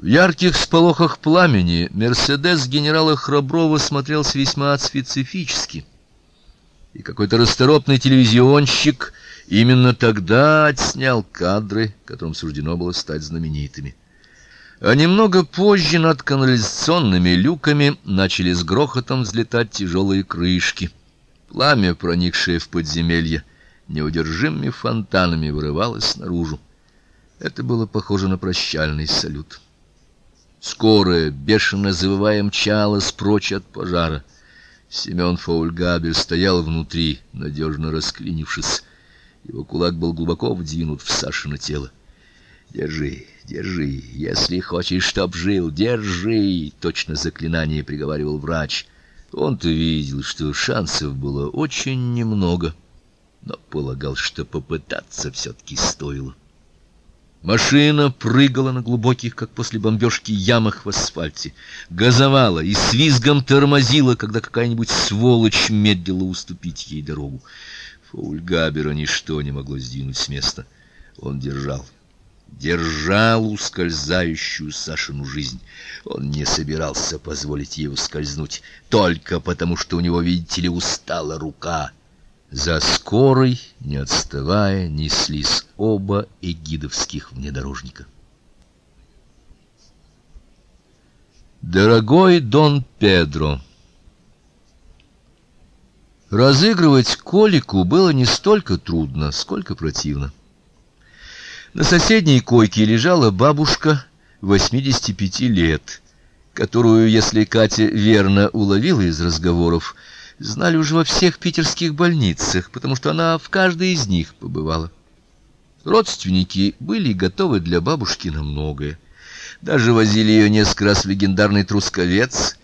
В ярких сполохах пламени Мерседес генерала Храброва смотрелся весьма специфически. И какой-то расторопный телевизионщик именно тогда отснял кадры, которым суждено было стать знаменитыми. А немного позже над канализационными люками начали с грохотом взлетать тяжелые крышки. Пламя, проникшее в подземелье, неудержимыми фонтанами вырывалось наружу. Это было похоже на прощальный салют. Скорая, бешено завывая, мчалась прочь от пожара. Семен Фаульгабель стоял внутри, надежно расклинившись. Его кулак был глубоко вдвинут в Сашино тело. Держи, держи, если хочешь, чтоб жил, держи, точно заклинание приговаривал врач. Он-то видел, что шансов было очень немного, но полагал, что попытаться все таки стоило. Машина прыгала на глубоких, как после бомбежки, ямах в асфальте, газовала и с визгом тормозила, когда какая-нибудь сволочь медлила уступить ей дорогу. Фаульгабера ничто не могло сдвинуть с места. Он держал, держал ускользающую Сашину жизнь. Он не собирался позволить ей ускользнуть, только потому, что у него, видите ли, устала рука. За скорой, не отставая, неслись оба эгидовских внедорожника. Дорогой Дон Педро, разыгрывать Колику было не столько трудно, сколько противно. На соседней койке лежала бабушка 85 лет, которую, если Катя верно уловила из разговоров, знали уже во всех питерских больницах, потому что она в каждой из них побывала. Родственники были готовы для бабушки на многое. Даже возили ее несколько раз в легендарный Трусковец,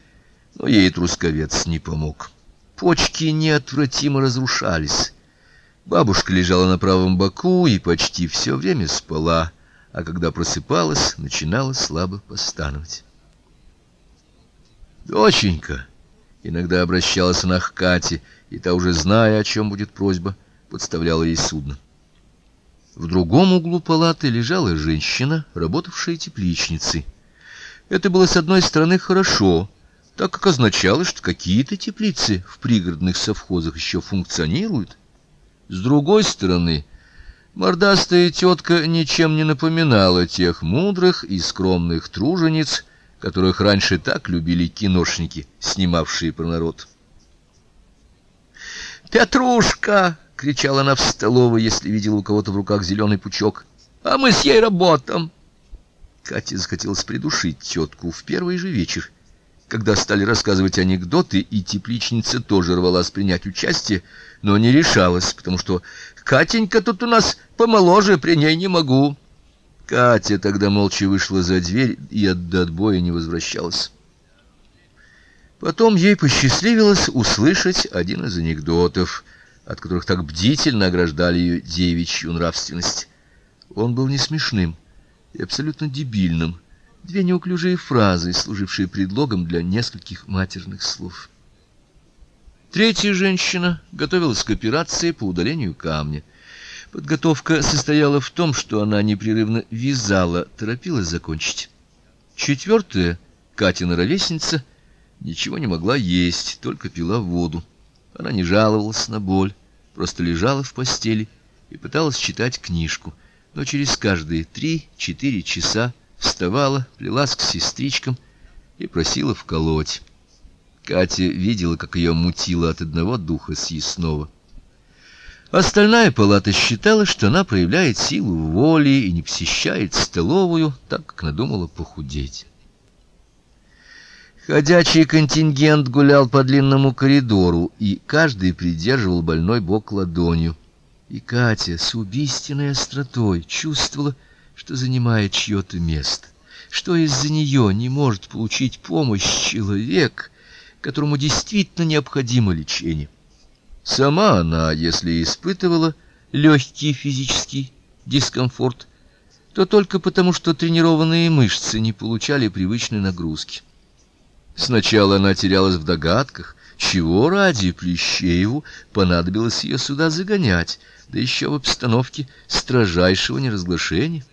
но ей Трусковец не помог. Почки неотвратимо разрушались. Бабушка лежала на правом боку и почти все время спала, а когда просыпалась, начинала слабо постановать. Доченька Иногда обращалась она к Кате, и та уже зная, о чем будет просьба, подставляла ей судно. В другом углу палаты лежала женщина, работавшая тепличницей. Это было с одной стороны хорошо, так как означало, что какие-то теплицы в пригородных совхозах еще функционируют. С другой стороны, мордастая тетка ничем не напоминала тех мудрых и скромных тружениц, которых раньше так любили киношники, снимавшие про народ. «Петрушка!» — кричала она в столовой, если видела у кого-то в руках зеленый пучок. «А мы с ей работаем!» Катя захотелось придушить тетку в первый же вечер, когда стали рассказывать анекдоты, и тепличница тоже рвалась принять участие, но не решалась, потому что «Катенька тут у нас помоложе, при ней не могу». Катя тогда молча вышла за дверь и от отбоя не возвращалась. Потом ей посчастливилось услышать один из анекдотов, от которых так бдительно ограждали ее девичью нравственность. Он был не смешным и абсолютно дебильным, две неуклюжие фразы, служившие предлогом для нескольких матерных слов. Третья женщина готовилась к операции по удалению камня. Подготовка состояла в том, что она непрерывно вязала, торопилась закончить. Четвертая, Катина ровесница, ничего не могла есть, только пила воду. Она не жаловалась на боль, просто лежала в постели и пыталась читать книжку, но через каждые три-четыре часа вставала, плелась к сестричкам и просила вколоть. Катя видела, как ее мутило от одного духа съестного. Остальная палата считала, что она проявляет силу воли и не посещает столовую, так как надумала похудеть. Ходячий контингент гулял по длинному коридору, и каждый придерживал больной бок ладонью. И Катя с убийственной остротой чувствовала, что занимает чье-то место, что из-за нее не может получить помощь человек, которому действительно необходимо лечение. Сама она, если испытывала легкий физический дискомфорт, то только потому, что тренированные мышцы не получали привычной нагрузки. Сначала она терялась в догадках, чего ради Плещееву понадобилось ее сюда загонять, да еще в обстановке строжайшего неразглашения.